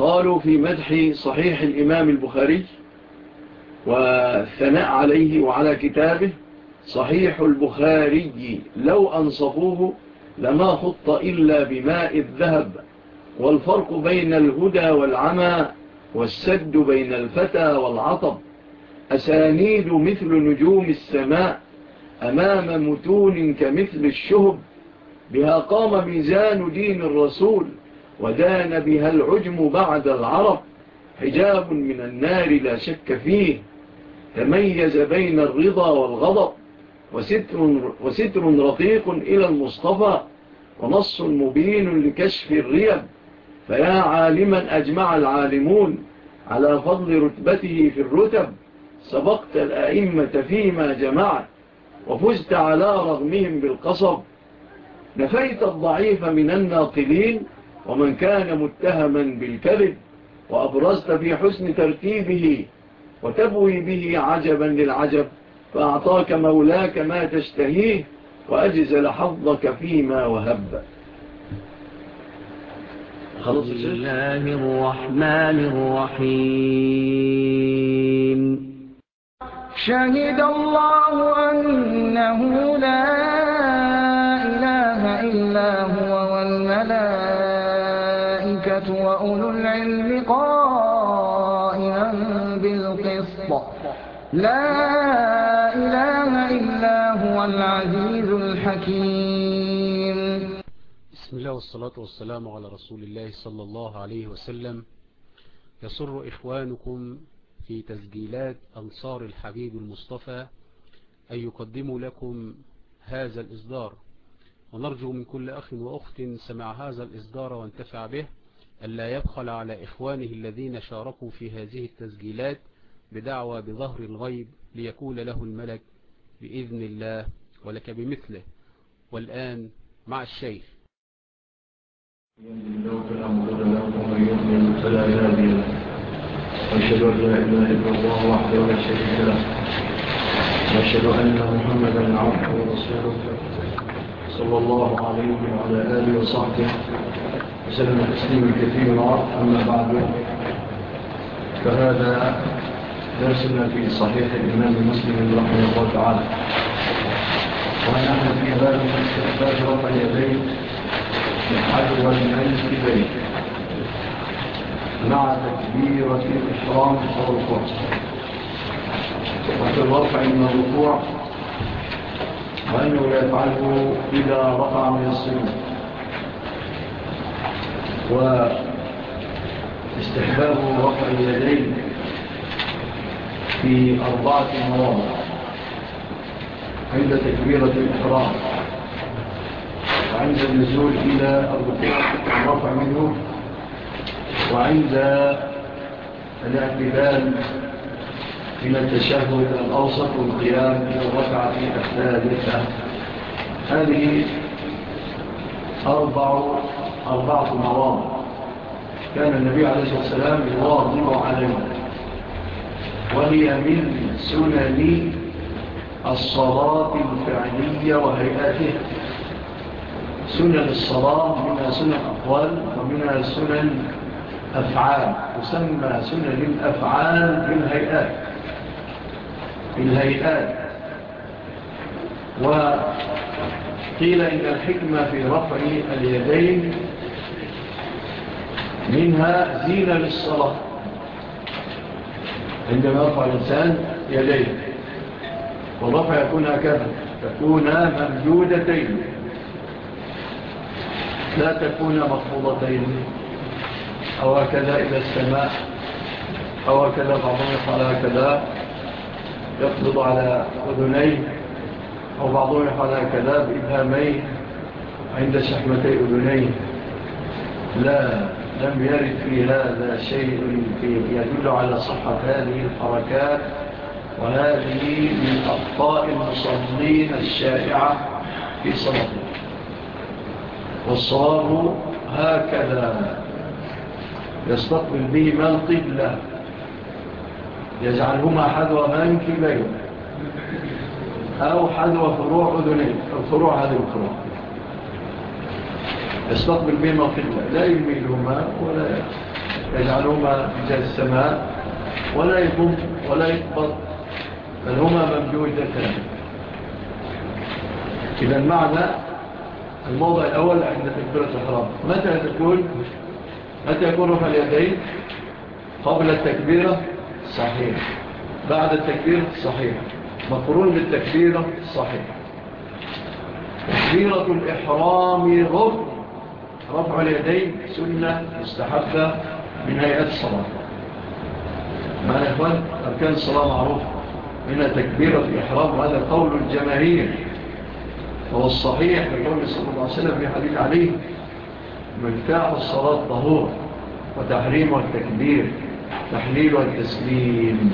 قالوا في مدح صحيح الإمام البخاري والثناء عليه وعلى كتابه صحيح البخاري لو أنصفوه لما خط إلا بماء الذهب والفرق بين الهدى والعمى والسد بين الفتى والعطب. أسانيد مثل نجوم السماء أمام متون كمثل الشهب بها قام ميزان دين الرسول ودان بها العجم بعد العرب. حجاب من النار لا شك فيه. تميز بين الرضا والغضب. وستر, وستر رقيق إلى المصطفى. ونص مبين لكشف الريب. فيا عالما أجمع العالمون على فضل رتبته في الرتب. سبقت الآئمة فيما جمعت. وفزت على رغمهم بالقصب. نفيت الضعيف من الناقلين. ومن كان متهما بالكذب وأبرزت في حسن ترتيبه وتبوي به عجبا للعجب فأعطاك مولاك ما تشتهيه وأجزل حظك فيما وهب. خلص الله الرحمن الرحيم. شهد الله أنه لا إله إلا هو لا إله إلا هو العزيز الحكيم. بسم الله والصلاة والسلام على رسول الله صلى الله عليه وسلم. يصر إخوانكم في تسجيلات أنصار الحبيب المصطفى أن يقدموا لكم هذا الإصدار. ونرجو من كل أخ وأخت سمع هذا الإصدار وانتفع به ألا يبخل على إخوانه الذين شاركوا في هذه التسجيلات بدعوى بظهر الغيب ليكون له الملك بإذن الله ولك بمثله. والآن مع الشيخ. أشهد أن لا إله إلا الله وحده لا شريك له. وأشهد أن محمدا عبده ورسوله. صلى الله عليه وعلى آله وصحبه وسلم تسليما كثيرا. أما بعد فهذا درسنا في صحيح الإمام مسلم رحمه الله تعالى ونحن في بن باب من رفع اليدين من حج والمجلس في مع تكبيرة الإحرام أو الركوع وفي الرفع من الركوع وأنه لا يفعله إذا رفع من الصين واستحباب رفع اليدين. في أربعة مواضع عند تكبيرة الإحرام. وعند النزول إلى الركوع والرفع منه. وعند الاعتبال من التشهد الأوسط والقيام إلى الركعة الثالثة هذه أربع أربعة مواضع كان النبي عليه الصلاة والسلام يواضع عليها وهي من سنن الصلاة الفعلية وهيئاتها سنن الصلاة منها سنن أقوال ومنها سنن أفعال تسمى سنن الأفعال بالهيئات. بالهيئات. وقيل إن الحكمة في رفع اليدين منها زينة للصلاة. عندما يرفع الإنسان يديه. والرفع يكون هكذا. تكون ممدودتين. لا تكون مخفوضتين. أو هكذا إلى السماء. أو هكذا بعضهم يفعل هكذا. يقبض على أذنيه. أو بعضهم يفعل هكذا بإبهاميه. عند شحمتي أذنيه. لا. لم يرد في هذا شيء يدل على صحة هذه الحركات وهذه من أخطاء المصدين الشائعة في صلاته. والصواب هكذا. يستقبل بهما القبلة. يجعلهما حذو منكبين أو حذوى فروع أذنين فروع هذه الفروع. يستقبل بهما قلة لا يميلهما ولا يجعلهما في جهة السماء ولا يقوم ولا يقبض بل هما ممجودتان إذا المعنى الموضع الأول عند تكبيرة الحرام متى تكون؟ متى يكون رفع اليدين؟ قبل التكبيرة صحيح. بعد التكبيرة صحيح. مقرون بالتكبيرة صحيح. تكبيرة الإحرام غفر رفع اليدين سنة مستحبة من هيئات الصلاة. ما إخوان؟ أركان الصلاة معروفة. منها تكبيرة الإحرام وهذا قول الجماهير. هو الصحيح لقول صلى الله عليه وسلم في حديث عليه مفتاح الصلاة طهور وتحريم والتكبير تحليل والتسليم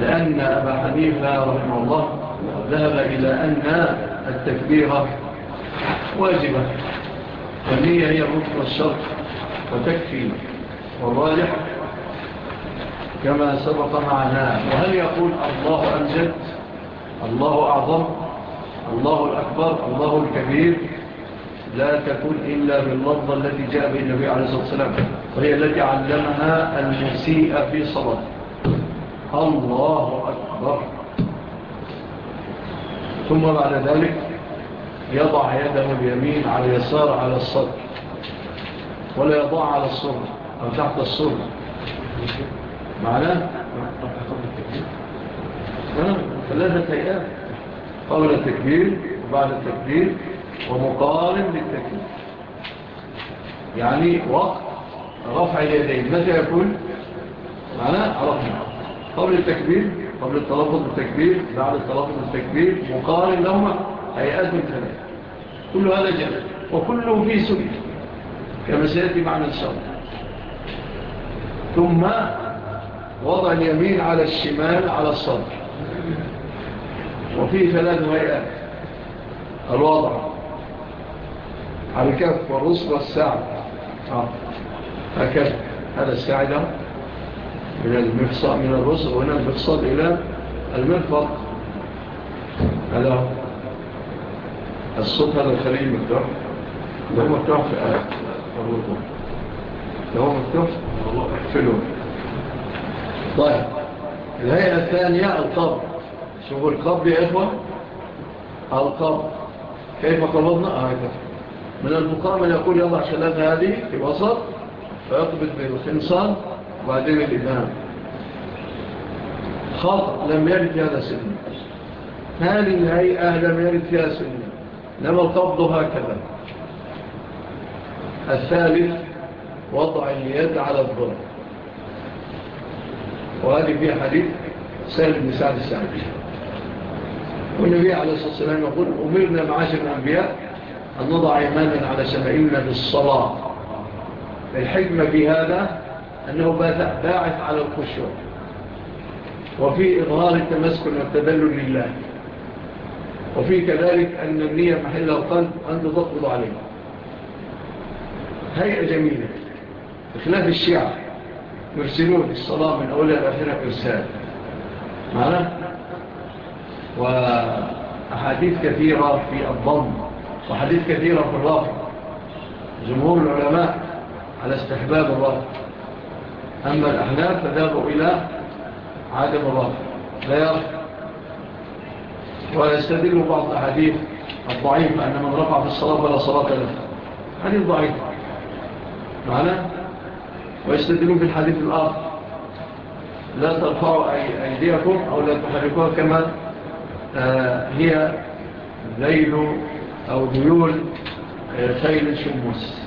لأن أبا حنيفة رحمه الله ذهب إلى أن التكبيرة واجبة. فالنية هي الرفض والشرط وتكفي والراجح كما سبق معنا. وهل يقول الله أمجد الله أعظم الله الأكبر الله الكبير؟ لا تكون إلا باللفظة التي جاء به النبي عليه الصلاة والسلام وهي التي علمها المسيء في صلاة. الله أكبر. ثم بعد ذلك يضع يده اليمين على اليسار على الصدر ولا يضع على الصدر أو تحت الصدر. معناه؟ ثلاثة أيام. قبل التكبير وبعد التكبير ومقارن للتكبير. يعني وقت رفع اليدين متى يكون؟ معناه عرفنا قبل التكبير قبل التلفظ بالتكبير بعد التلفظ بالتكبير مقارن لهما. هيئات ثلاثة كل هذا جمع وكله فيه سنة كما سيأتي معنى الصوت. ثم وضع اليمين على الشمال على الصدر. وفيه ثلاث هيئات. الوضع. على الكف والرسل والساعد آه. هكذا. هذا الساعدة من المفصل من الرسل وهنا المفصل إلى المنفق. هذا هو. الصوت هذا الخليل مفتوح لو مفتوح في آه، أرضكم لو مفتوح؟ احفلوا طيب. الهيئة الثانية القبض شوفوا القبض يا إخوة. القبض كيف قبضنا؟ آه، من المقامل يقول يضع ثلاثة هذه في وسط فيقبض بالخنصان وبعدين الإمام خط لم يرد هذا سلم هذه الهيئة لم يرد فيها سلم إنما القبض هكذا. الثالث وضع اليد على الظلم. وهذه في حديث سهل بن سعد السعدي. والنبي عليه الصلاة والسلام يقول أمرنا معاشر الأنبياء أن نضع إيمانا على سمعنا بالصلاة الحكمة في هذا أنه باعث على القشور وفي إظهار التمسك والتدلل لله. وفي كذلك أن النية محل القلب أن تضطل عليه هيئة جميلة. بخلاف الشيعة يرسلون الصلاة من أولى الأخيرة إرسال. معنا وأحاديث كثيرة في الضم وحديث كثيرة في الرافع جمهور العلماء على استحباب الرافع أما الأحناف فذهبوا إلى عدم الرافع لا يرفع ويستدل بعض الحديث الضعيفة أن من رفع في الصلاة فلا صلاة له. حديث ضعيف. معنا ويستدلون في الحديث الآخر. لا ترفعوا أيديكم أو لا تحركوها كما آه، هي ليل أو ديول آه، خيل شموس.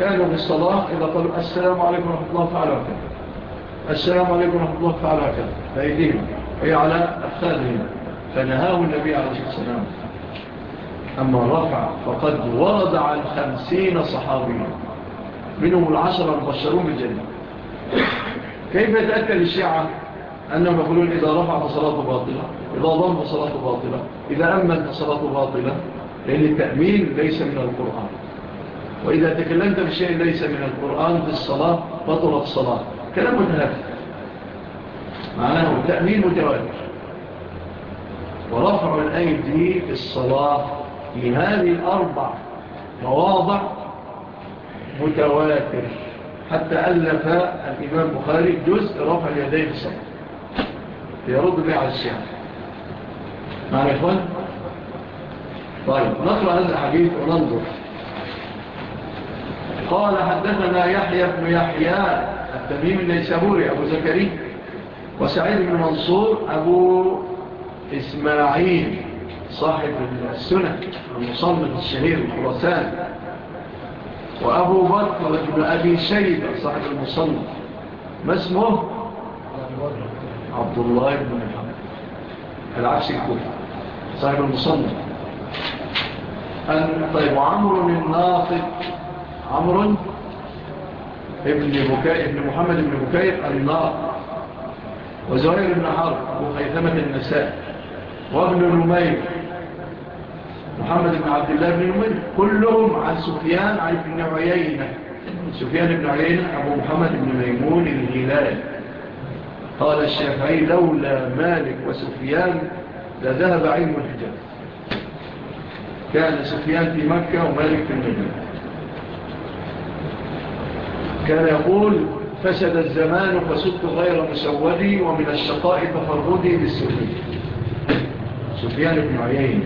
كانوا في الصلاة إذا قالوا السلام عليكم ورحمة الله فعلا وكذا السلام عليكم ورحمة الله فعلا وكذا فأيديهم هي على أفخاذهم فنهاه النبي عليه السلام أما الرفع فقد ورد عن خمسين صحابيا منهم العشر المبشرون بالجنة. كيف يتأكد الشيعة أنهم يقولون إذا رفع فصلاة باطلة؟ إذا ضم فصلاة باطلة؟ إذا أمن فصلاة باطلة؟ لأن التأمين ليس من القرآن. وإذا تكلمت بشيء ليس من القرآن في الصلاة بطلت الصلاة كلام متهافت معناه تأمين متواجد ورفع الأيدي في الصلاة في هذه الأربع مواضع متواتر حتى ألف الإمام بخاري جزء رفع اليدين في الصلاة. يرد بها على معنا نعم معنى إخوان؟ طيب نقرأ هذا الحديث وننظر. قال حدثنا يحيى بن يحيى التميم النيسابوري أبو زكري وسعيد بن منصور أبو إسماعيل صاحب السنة المصنف الشهير الخرسان وأبو بكر بن أبي شيبة صاحب المصنف. ما اسمه؟ عبد الله بن محمد. العكس الكل صاحب المصنف. طيب وعمر ناطق عمر ابن ابن محمد بن بكاء الناطق. وزهير بن حرب وخيثمة النساء وابن نمير. محمد بن عبد الله بن نمير. كلهم عن سفيان عن ابن عيينة. سفيان بن عيينة أبو محمد بن ميمون الهلال. قال الشافعي لولا مالك وسفيان لذهب علم الحجاب كان سفيان في مكة ومالك في المدينة. كان يقول فسد الزمان فسدت غير مسودي ومن الشقاء تفردي بالسفيان سفيان بن عيين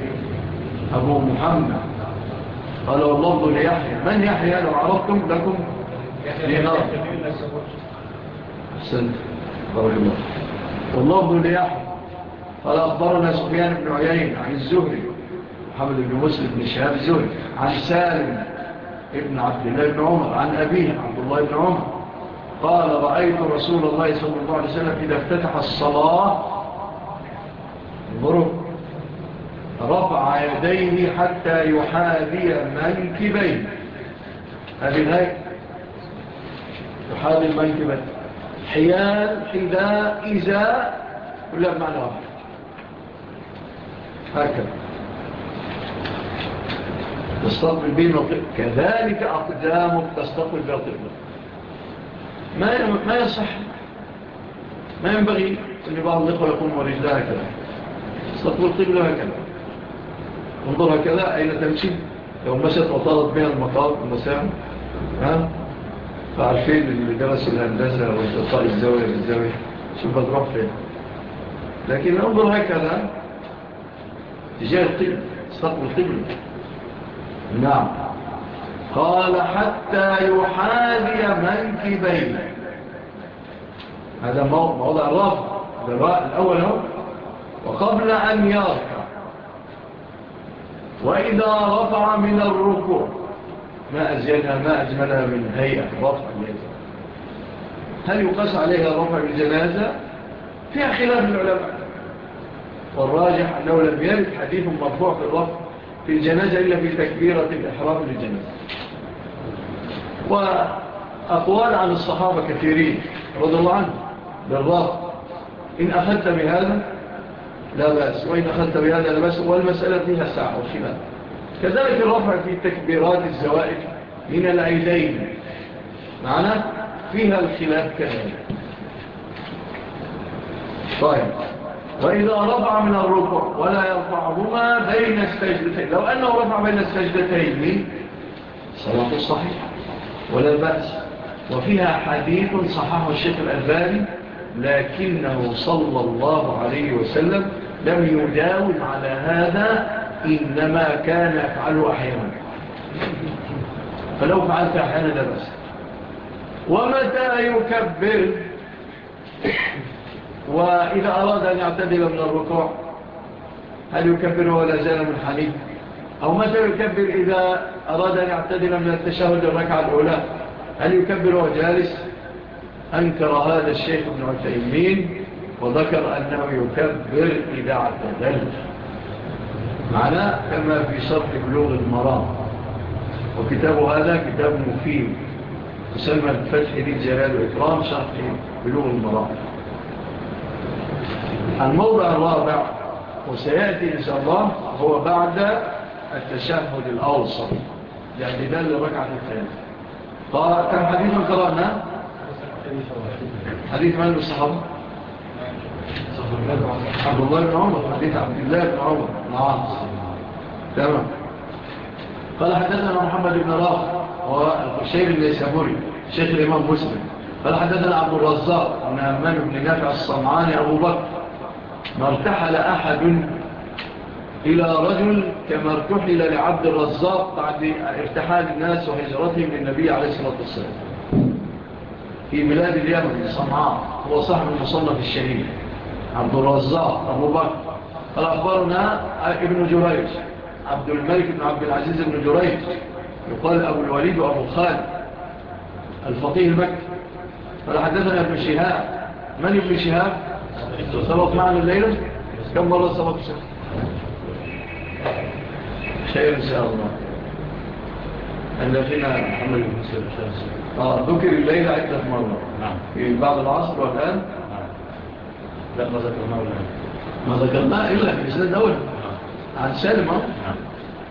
أبو محمد قال والله ليحيى من يحيى لو عرفتم لكم؟ دينار سنة قول الله والله ليحيى قال أخبرنا سفيان بن عيين عن الزهري محمد بن مسلم بن شهاب الزهري عن سالم ابن عبد الله بن عمر عن أبيه عبد الله بن عمر قال رأيت رسول الله صلى الله عليه وسلم إذا افتتح الصلاة انظروا رفع يديه حتى يحاذي منكبين هذه يحاذي المنكبين حيال حذاء إزاء كلها بمعنى واحد هكذا. تستقبل به القبلة كذلك أقدامك تستقبل بها القبلة ما ما يصح ما ينبغي أن بعض الإخوة يقوم ورجلها هكذا استقبل القبلة هكذا. انظرها كذا أين تمشي؟ لو مشت وطالت بها المطار المسام ها؟ فعرفين اللي درس الهندسة والإطاء الزاوية بالزاوية شوف تروح فين. لكن انظر هكذا تجاه القبل استقبل القبل نعم. قال حتى يحاذي منكبين هذا موضع الرفض الأول هو. وقبل أن يرفض. وإذا رفع من الركوع ما أجلها ما أجملها من هيئة رفع الجنازة هل يقاس عليها رفع الجنازة؟ فيها خلاف العلماء. والراجح أنه لم يرد حديث مرفوع في الرفع في الجنازة إلا في تكبيرة الإحرام للجنازة. وأقوال عن الصحابة كثيرين رضي الله عنه بالرفع. إن أخذت بهذا لا بأس. وإن أخذت بهذا لبس والمسألة فيها ساعة وشمال. كذلك الرفع في تكبيرات الزوائد من العيدين. معنا فيها الخلاف كذلك. طيب. وإذا رفع من الركوع ولا يرفعهما بين السجدتين. لو أنه رفع بين السجدتين صلاة صحيحة. ولا بأس. وفيها حديث صححه الشيخ الألباني لكنه صلى الله عليه وسلم لم يداول على هذا إنما كان يفعله أحيانا. فلو فعلت أحيانا لا بس ومتى يكبر؟ وإذا أراد أن يعتدل من الركوع هل يكبر ولا زال من حنيف أو متى يكبر إذا أراد أن يعتدل من التشهد الركعة الأولى؟ هل يكبر وجالس أنكر هذا الشيخ ابن عثيمين وذكر أنه يكبر إذا اعتدل معناه كما في صرف بلوغ المرام. وكتاب هذا كتاب مفيد. تسمى الفتح ذي الجلال وإكرام شرح بلوغ المرام. الموضع الرابع وسيأتي إن شاء الله هو بعد التشهد الأوسط. يعني ده للركعة الثانية كان حديث قرأنا حديث من الصحابة؟ عبد الله بن عمر حديث عبد الله بن عمر. نعم. تمام. قال حدثنا محمد بن رافع والشيخ النيسابوري شيخ الإمام مسلم. قال حدثنا عبد الرزاق بن أمان بن نافع الصمعاني أبو بكر. ما ارتحل أحد إلى رجل كما ارتحل لعبد الرزاق بعد ارتحال الناس وهجرتهم للنبي عليه الصلاة والسلام. في بلاد اليمن صنعاء هو صاحب المصنف الشريف عبد الرزاق أبو بكر. قال أخبرنا آه، ابن جريج. عبد الملك بن عبد العزيز بن جريج. يقال أبو الوليد وأبو الخال الفقيه المكي. قال حدثنا ابن شهاب. من ابن شهاب؟ سبق معنا الليلة؟ كم مرة سبق شهاب؟ خير إن شاء الله. أن فينا محمد بن سيد ذكر الليل عدة مرة نعم. بعد العصر والآن. لا ما ذكرناه الآن ما ذكرناه إلا في السنة دولة عن سالم نعم.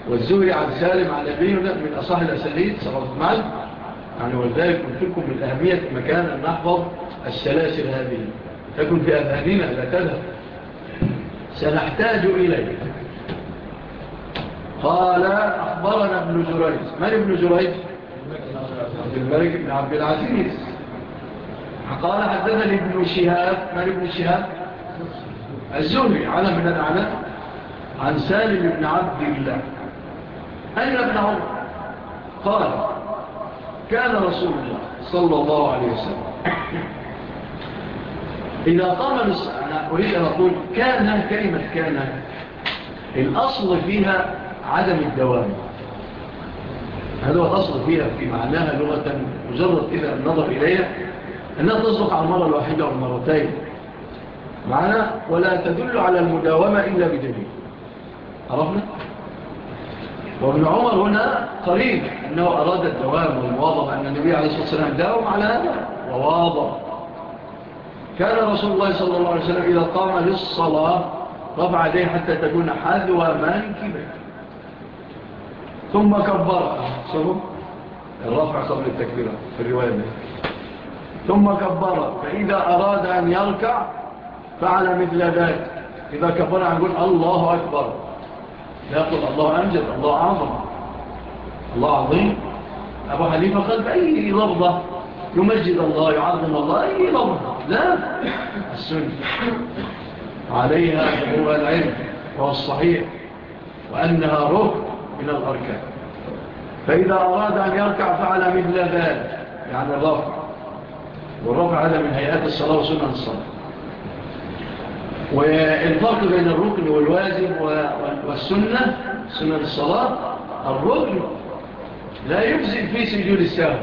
والزهري عن سالم عن نبينا من أصح الأساليد صلى الله عليه يعني ولذلك قلت لكم من أهمية مكان أن نحفظ السلاسل هذه. تكون في أذهاننا لا تذهب. سنحتاج إليه قال أخبرنا ابن جريج. من ابن جريج؟ عبد الملك بن عبد العزيز. قال حدثني ابن شهاب من ابن شهاب؟ الزهري على من العلم عن سالم بن عبد الله. أين ابن عمر قال كان رسول الله صلى الله عليه وسلم. إذا قام أنا أريد أن أقول كان كلمة كان الأصل فيها عدم الدوام. هل هو تصرف فيها في معناها لغة مجرد كده النظر إليها؟ أنها تصرف على المرة الواحدة والمرتين معنا ولا تدل على المداومة إلا بدليل. عرفنا؟ وابن عمر هنا قريب أنه أراد الدوام والمواضب أن النبي عليه الصلاة والسلام داوم على هذا وواضب كان رسول الله صلى الله عليه وسلم إذا قام للصلاة رفع عليه حتى تكون حذوى منكبه ثم كبر. شوفوا. الرفع قبل التكبيرة في الرواية دي. ثم كبر. فإذا أراد أن يركع فعل مثل ذلك. إذا كبر يقول الله أكبر. لا يقول الله أمجد الله أعظم. الله عظيم. أبو حليفة قال بأي لفظة يمجد الله يعظم الله أي لفظة؟ لا. السنة. عليها هو العلم والصحيح الصحيح. وأنها ركن. إلى الأركان. فإذا أراد أن يركع فعل مثل ذلك. يعني الرفع. والرفع هذا من هيئات الصلاة وسنة الصلاة. والفرق بين الركن والواجب والسنة سنة الصلاة الركن لا يفزل في سجود السهو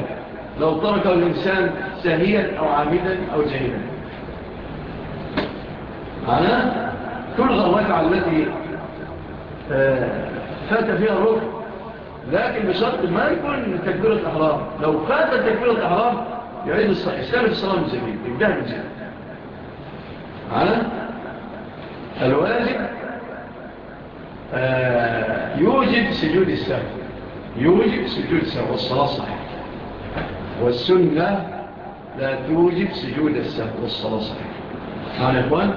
لو تركه الإنسان سهيا أو عامدا أو جهيدا معناه كل الركعة التي آه، فات فيها الركن لكن بشرط ما يكون تكبيرة الأحرام. لو فات تكبيرة الأحرام يعيد الصحيح. سابق الصلاة من زمين يبدأ من زمين على الواجب آه، يوجد سجود السهو. يوجب سجود السهو. والصلاة صحيح والسنة لا توجب سجود السهو. والصلاة صحيح قال إخوان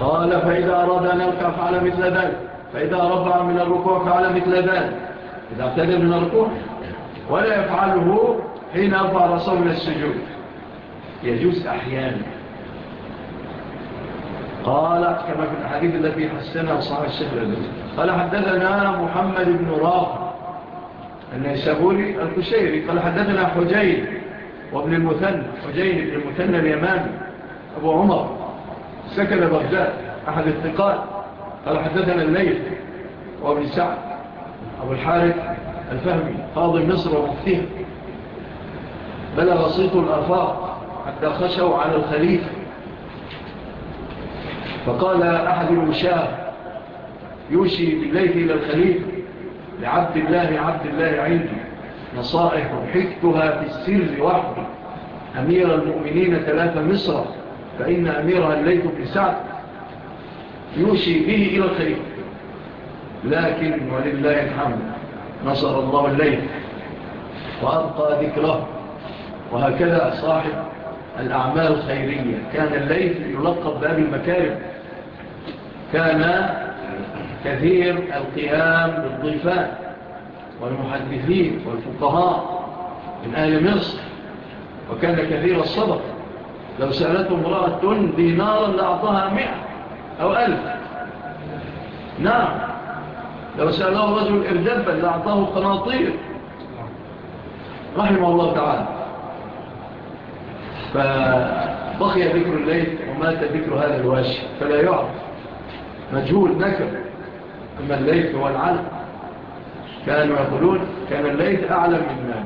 قال فإذا أراد أن يركع فعل مثل ذلك. فإذا رفع من الركوع فعل مثل ذلك. إذا اعتدى من الركوع ولا يفعله حين أرفع رأسه السجود. يجوز أحيانا. قال كما في الحديث الذي حسنها صاحب الشهر قال حدثنا محمد بن رافع النيسابوري الكشيري قال حدثنا حجين وابن المثنى حجين بن المثنى اليماني أبو عمر سكن بغداد أحد الثقال قال حدثنا الليل وابن سعد أبو الحارث الفهمي قاضي مصر ومفتيه بلغ صيت الأفاق حتى خشوا على الخليفة فقال أحد المشاة يوشي بالليل إلى الخليفة لعبد الله عبد الله عندي نصائح حكتها في السر وحدي. أمير المؤمنين ثلاثة مصر فإن أميرها الليل بن سعد. يوشي به إلى الخير. لكن ولله الحمد نصر الله الليل وأبقى ذكره. وهكذا صاحب الأعمال الخيرية. كان الليل يلقب بأبي المكارم. كان كثير القيام بالضيفاء والمحدثين والفقهاء من أهل مصر. وكان كثير الصدق. لو سألته امرأة دينارا لأعطاها مئة. أو ألف. نعم. لو سأله رجل إرجبا لأعطاه قناطير رحمه الله تعالى. فبقي ذكر الليل ومات ذكر هذا الواشي فلا يعرف. مجهول نكر. أما الليل هو العلم كانوا يقولون كان الليل أعلم من مال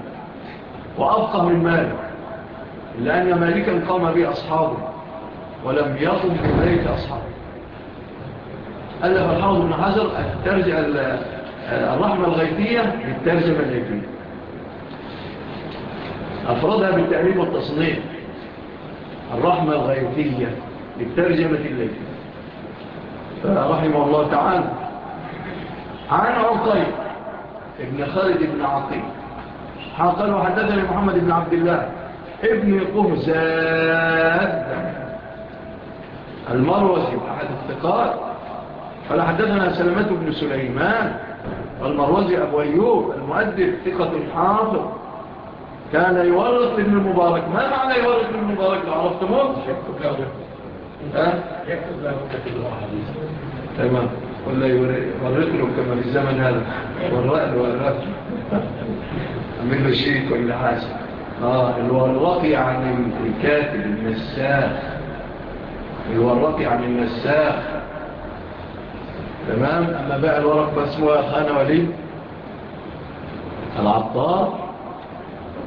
وأبقى من مال لأن مالكا قام بأصحابه. ولم يقم بذلك أصحابه. ألف الحوض بن حجر ترجع الرحمة الغيبية للترجمة الغيبية أفرادها بالتعليم والتصنيع. الرحمة الغيبية للترجمة الغيبية فرحمه الله تعالى عن عقيم ابن خالد ابن عقيم حقل حدثني محمد ابن عبد الله ابن قهزاد المروزي أحد الثقات. قال حدثنا سلمة بن سليمان المروزي أبو أيوب المؤدب ثقة الحاضر كان يورث ابن المبارك. ما معنى يورث ابن المبارك؟ عرفتموه؟ يكتب له يكتب له تمام. ولا يورث له كما في الزمن هذا. والرأي والرأي. عمل له شيك ولا حاسب آه الورقي عن الكاتب المساخ الورقي عن المساخ تمام. أما باع الورق باسمها خان ولي. العطار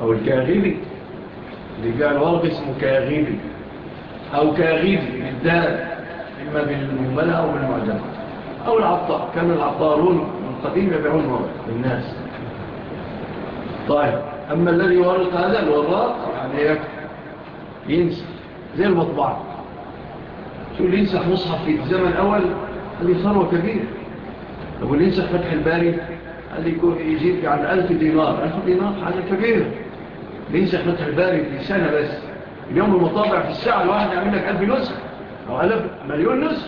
أو الكاغيبي. اللي بيع الورق اسمه كاغيبي. أو كاغيبي بالدار إما بالمملة أو بالمعجمة. أو العطار. كان العطارون من قديم يبيعون ورق للناس. طيب. أما الذي يورق هذا الوراق يعني ينسى. زي المطبعة شو اللي ينسى؟ مصحف في الزمن الأول قال لي ثروة كبيرة. أبو الإنسى فتح الباري قال لي يجيب عن ألف دينار. ألف دينار حاجة كبيرة. الإنسى فتح الباري في سنة بس. اليوم المطابع في الساعة الواحد يعمل لك ألف نسخ أو ألف مليون نسخ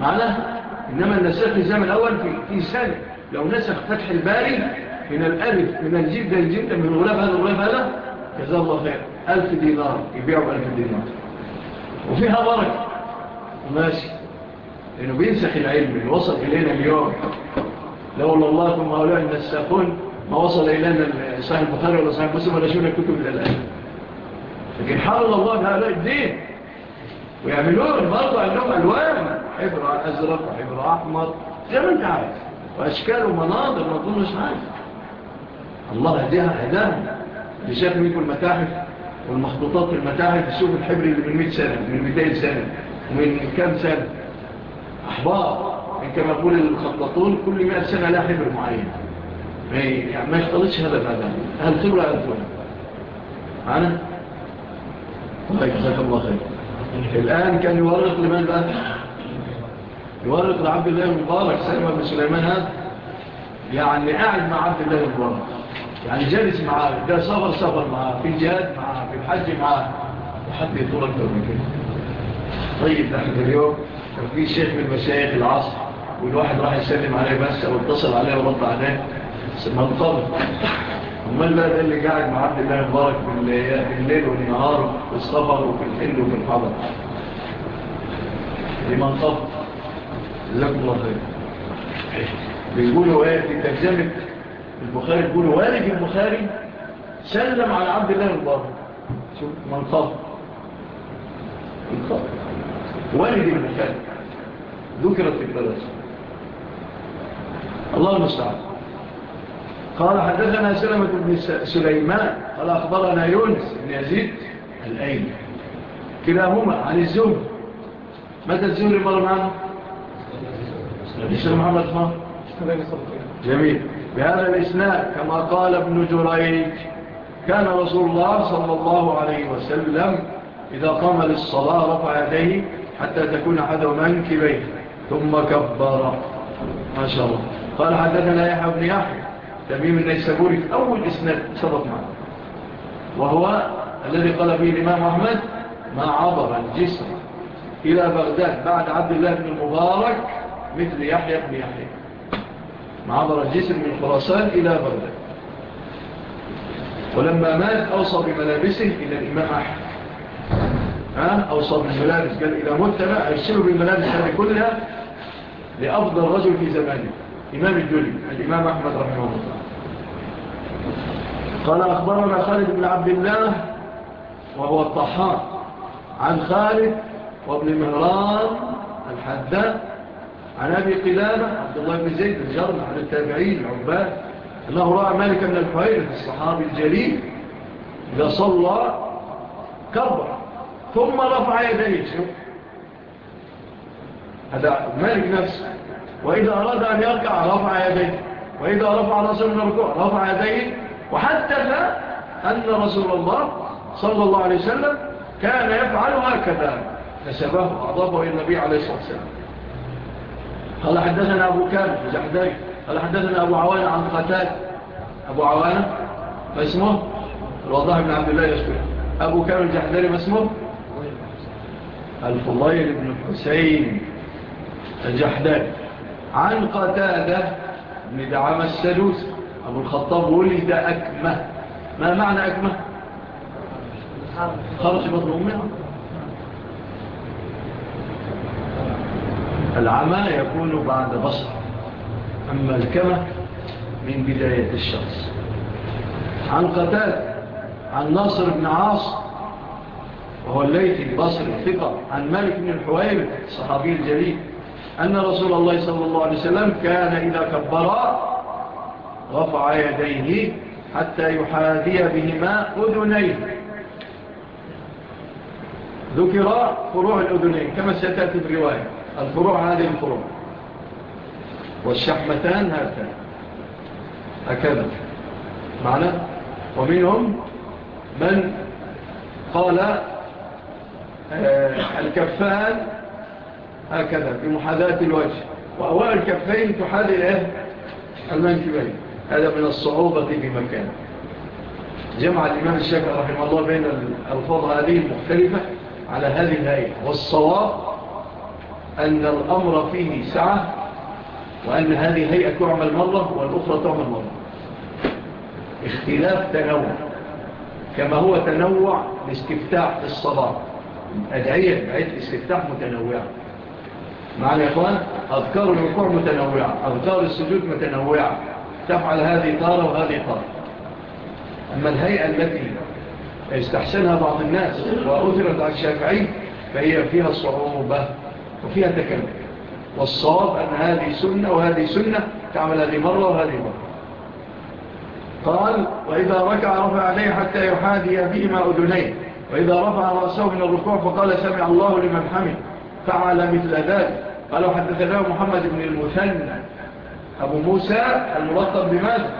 معناها إنما النسخ في الأول في سنة. لو نسخ فتح الباري من الألف من الجيب ده من الغلاب هذا الغلاب هذا كذا الله خير. ألف دينار. يبيعوا ألف دينار. وفيها بركة. ماشي. لأنه بينسخ العلم اللي وصل إلينا اليوم. لولا الله ثم هؤلاء النساخون ما وصل إلينا صحيح البخاري ولا صحيح مسلم ولا شونا الكتب إلى الآن. لكن حال الله بهؤلاء الدين. ويعملون برضه عندهم ألوان. حبر أزرق وحبر أحمر زي ما أنت عايز وأشكال ومناظر ما تظنش عارف الله هديها هداها. اللي شاف منكم المتاحف والمخطوطات في المتاحف تشوف الحبر اللي من 100 سنة من 200 سنة ومن كام سنة. أحبار يعني كما يقول المخططون كل مئة سنة لا حبر معين. يعني, يعني ما يختلطش هذا هذا. هل خبر هل فلان معنا؟ طيب جزاك الله خير. الآن كان يورق لمن بقى؟ يورق لعبد الله المبارك سلم بن سليمان. هذا يعني قاعد مع عبد الله المبارك. يعني جالس معاه ده صبر صبر معاه في الجهاد معاه في الحج معاه. وحد يطول أكثر من كده. طيب نحن اليوم كان في شيخ من مشايخ العصر والواحد راح يسلم عليه بس أو اتصل عليه ورد عليه منطبق أمال بقى ده اللي قاعد مع عبد الله مبارك بالليل والنهار في السفر وفي الحل وفي الحضر. دي منقبض جزاكم الله خير. بيقولوا إيه؟ في تجزمه البخاري بيقولوا والد البخاري سلم على عبد الله مبارك شوف منقبض منقبض والد المكان. ذكرت في الثلاثة الله المستعب قال حدثنا سلمة بن سليمان قال أخبرنا يونس بن يزيد الأين كلاهما عن الزهر. متى الزهر مر معنا؟ الإسلام محمد خان جميل. بهذا الإسناد كما قال ابن جريج كان رسول الله صلى الله عليه وسلم إذا قام للصلاة رفع يديه حتى تكون أحد منكبين ثم كبر. ما شاء الله. قال حدثنا يحيى بن يحيى. تميم النيسابوري أول إسناد سبق معنا. وهو الذي قال فيه الإمام أحمد ما عبر الجسم إلى بغداد بعد عبد الله بن المبارك مثل يحيى بن يحيى. ما عبر الجسم من خراسان إلى بغداد. ولما مات أوصى بملابسه إلى الإمام أحمد. اوصل بالملابس قال اذا مت بقى بالملابس هذه كلها لأفضل رجل في زمانه إمام الدنيا الإمام أحمد رحمه الله. قال أخبرنا خالد بن عبد الله وهو الطحان عن خالد وابن مهران الحداء عن أبي قلابة عبد الله بن زيد الجرم عن التابعين العباد أنه رأى مالك بن الحويرة الصحابي الجليل إذا صلى كبر. ثم رفع يديه. هذا مالك نفسه. وإذا أراد أن يركع رفع يديه. وإذا رفع رأسه من الركوع رفع يديه. وحتى أن رسول الله صلى الله عليه وسلم كان يفعل هكذا. نسبه وأضافه إلى النبي عليه الصلاة والسلام. قال حدثنا أبو كامل الزحدري قال حدثنا أبو عوانة عن قتال. أبو عوانة. ما اسمه؟ الوضاح بن عبد الله يسكره أبو كامل الزحدري ما اسمه؟ الفضيل بن الحسين الجحدان عن قتادة بن دعام السلوس أبو الخطاب ولد أكمة. ما معنى أكمة؟ خرج بطن أمها. العمى يكون بعد بصر. أما الكمة من بداية الشخص. عن قتادة عن ناصر بن عاصر وهو الليث البصر الثقة عن مالك بن الحوير الصحابي الجليل أن رسول الله صلى الله عليه وسلم كان إذا كبر رفع يديه حتى يحاذي بهما أذنيه. ذكر فروع الأذنين كما ستأتي برواية الفروع هذه الفروع. والشحمتان هاتان. هكذا. معنا ومنهم من قال آه، الكفان هكذا في محاذاة الوجه. وأوائل الكفين تحاذي إيه؟ المنكبين. هذا من الصعوبة في مكان. جمع الإمام الشافعي رحمه الله بين الألفاظ هذه المختلفة على هذه الهيئة والصواب أن الأمر فيه سعة وأن هذه الهيئة تعمل مرة والأخرى تعمل مرة اختلاف تنوع كما هو تنوع لاستفتاح الصلاة. أدعية بعيد استفتاح متنوعة مع الإخوان أذكار الوقوع متنوعة أذكار السجود متنوعة. تفعل هذه طارة وهذه طارة أما الهيئة التي استحسنها بعض الناس وأثرت على الشافعي فهي فيها صعوبة وفيها تكلم والصواب أن هذه سنة وهذه سنة تعمل هذه مرة وهذه مرة. قال وإذا ركع رفع عليه حتى يحادي بهما أذنيه. وإذا رفع رأسه من الركوع فقال سمع الله لمن حمد فعل مثل ذلك. قالوا حدثنا محمد بن المثنى. أبو موسى الملطب بماذا؟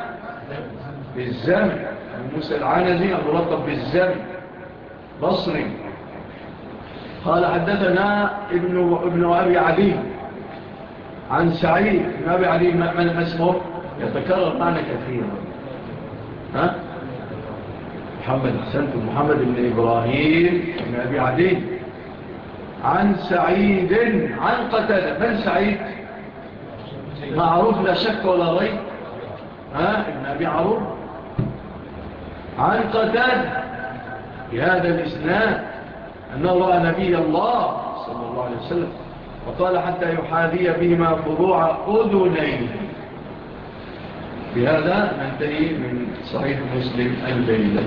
بالزمن. أبو موسى العنزي الملطب بالزمن. بصري. قال حدثنا ابن, ابن أبي علي عن سعيد. ابن أبي علي ما اسمه؟ يتكرر معنى كثيرا. ها؟ محمد سنت محمد بن إبراهيم بن أبي عدي عن سعيد عن قتل. من سعيد معروف لا شك ولا ريب ها ابن أبي عروب. عن في بهذا الإسلام أنه رأى نبي الله صلى الله عليه وسلم وقال حتى يحاذي بهما فروع أذنيه بهذا ننتهي من صحيح مسلم البيلة